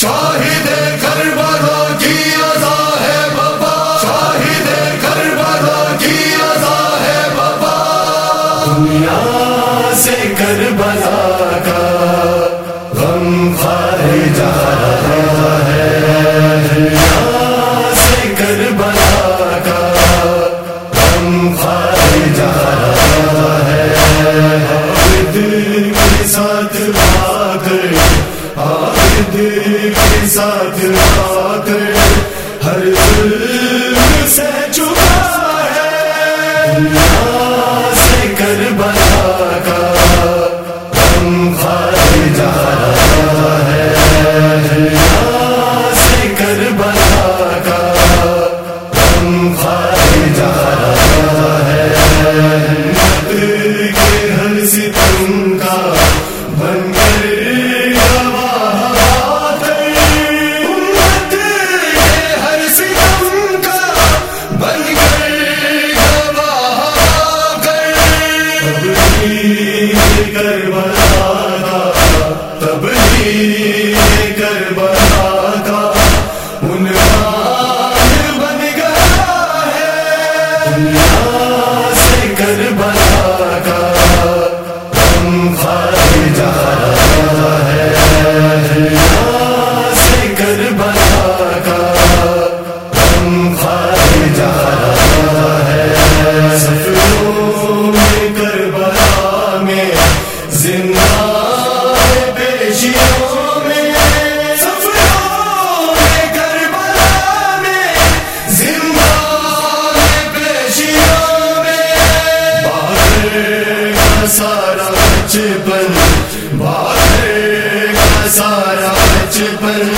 شاہد کر ساتھ رہا سارا چپن بھاگے سارا بچپن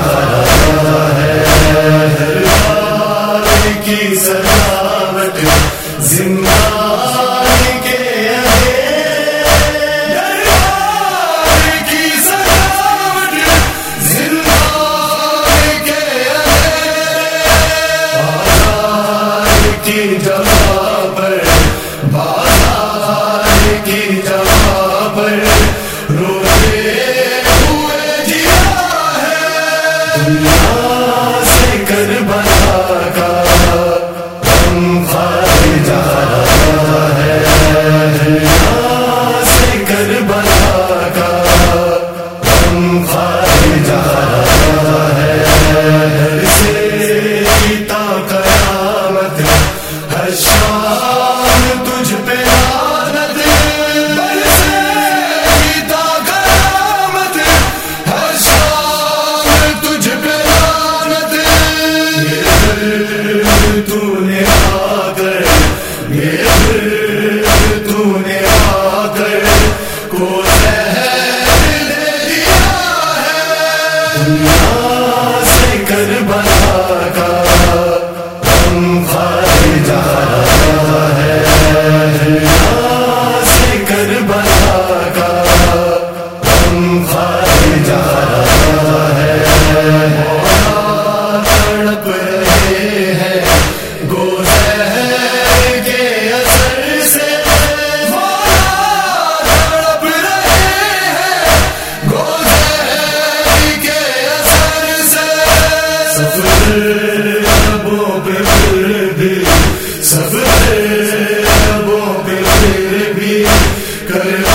Allah. کرے